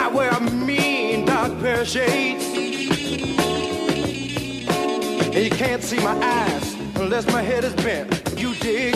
I wear a mean dark pair of shades. And you can't see my eyes unless my head is bent. You dig?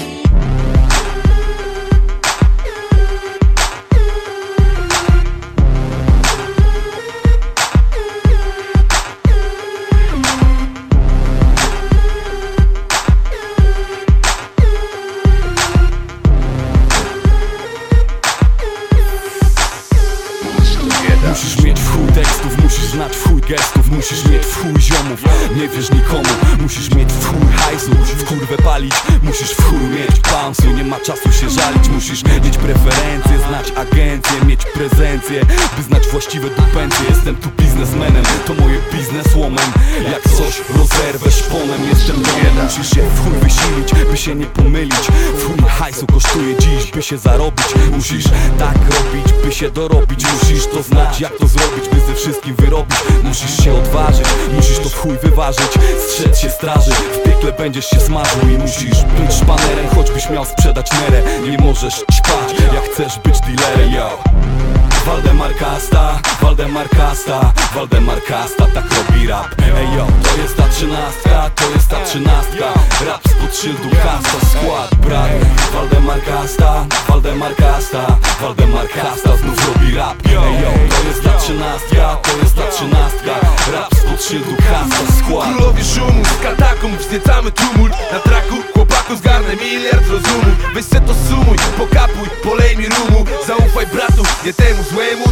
Musisz mieć chuj tekstów, musisz znać w chuj gestów Musisz mieć w chuj ziomów, nie wiesz nikomu Musisz mieć w chuj hajsu, w kurwę palić Musisz w chuj mieć pansu, nie ma czasu się żalić Musisz mieć preferencje, znać agencję Mieć prezencję, by znać właściwe dupencje Jestem tu biznesmenem, to moje bizneswoman Jak coś rozerwę szponem, jestem domem Musisz się w chuj wysilić, by się nie pomylić W chuj hajsu kosztuje dziś, by się zarobić Musisz tak robić, by się dorobić Musisz to znać, jak to zrobić, by ze wszystkim wyrobić. Musisz się odważyć, musisz to w chuj wyważyć. Strzec się straży, w piekle będziesz się smażył I musisz być szpanerem, choćbyś miał sprzedać nerę. Nie możesz ćpać, jak chcesz być dealerem, yo. Waldemar Kasta, Waldemar Kasta, Waldemar Kasta, tak robi rap. Ej yo, to jest ta trzynastka, to jest ta trzynastka. Rap spod szyldu Kasta, skład Waldemar Kasta, Waldemar Kasta, Waldemar Kasta znów robi rap. Ej yo, to jest ta trzynastka, to jest ta trzynastka. Rap spod szyldu Kasta, skład. Królowie szumu, z wzniecamy tumult. Na traku chłopaku zgarnę miliard rozumu Weź se to sumuj, pokapuj, polej mi rumu. Zaufaj bratu, nie temu złemu,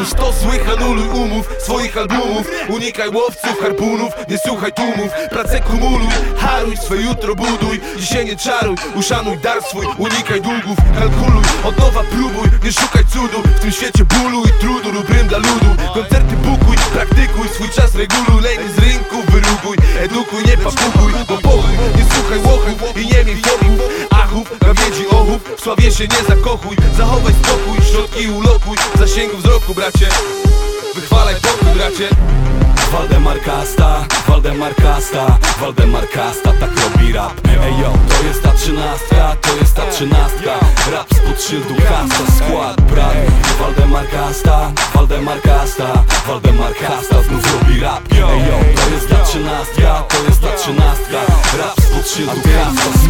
runu Sto złych anuluj umów, swoich albumów. Unikaj łowców, harpunów, nie słuchaj tłumów. Pracę kumuluj, haruj, swe jutro buduj. Dzisiaj nie czaruj, uszanuj dar swój. Unikaj długów, kalkuluj, od nowa próbuj Nie szukaj cudu, w tym świecie bólu i trudu Rób rym dla ludu, koncerty bukuj, praktykuj Swój czas reguluj, lejny z rynku wyruguj Edukuj, nie papukuj, bo pochuj Nie słuchaj łochów i nie miej fochów Achów, gawiedzi, ochów, w sławie się nie zakochuj. Zachowaj spokój, środki ulokuj. Zasięgu wzroku, bracie. Wychwalaj pokój, bracie. Waldemar Kasta, Waldemar Kasta, Waldemar Kasta, tak robi rap. Ej yo, to jest ta trzynastka, to jest ta trzynastka. Rap spod szyldu Kasta, skład brat. Waldemar Kasta, Waldemar Kasta, Waldemar Kasta znów robi rap to jest ta trzynastka. Rap spod szyldu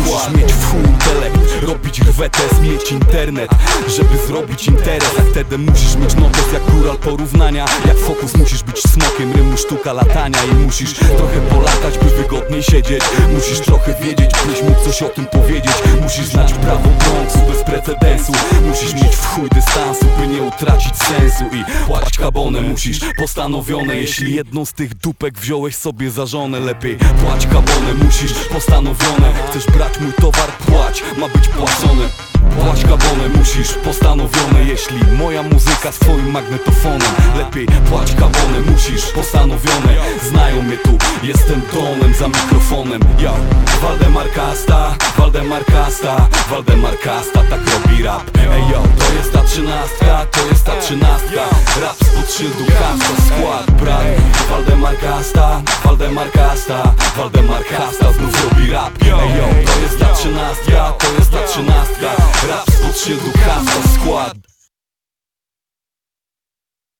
skład. Mieć w chuj intelekt, robić rwetes, mieć internet Żeby zrobić interes, a wtedy musisz mieć notes jak góral porównania. Jak fokus musisz być smokiem, rymu sztuka latania. I musisz trochę polatać, by wygodniej siedzieć. Musisz trochę wiedzieć, byś mógł coś o tym powiedzieć. Musisz znać prawo Bronxu bez precedensu. Musisz mieć dystansu, by nie utracić sensu I płacić kabonę musisz postanowione Jeśli jedną z tych dupek wziąłeś sobie za żonę Lepiej płać kabonę musisz postanowione Chcesz brać mój towar, płać, ma być płacone Płać kabonę musisz postanowione. Jeśli moja muzyka swoim magnetofonem Lepiej płać kabonę musisz postanowione. Znają mnie tu, jestem donem za mikrofonem. Ja, Waldemar Kasta, Waldemar Kasta, Waldemar Kasta, tak robi rap. Ej yo, to jest ta trzynastka, to jest ta trzynastka. Rap spod szyldu Kasta, skład brat. Waldemar Kasta, Waldemar Kasta, Waldemar Kasta znów robi rap. Ej yo, to jest ta trzynastka, to jest ta trzynastka Rap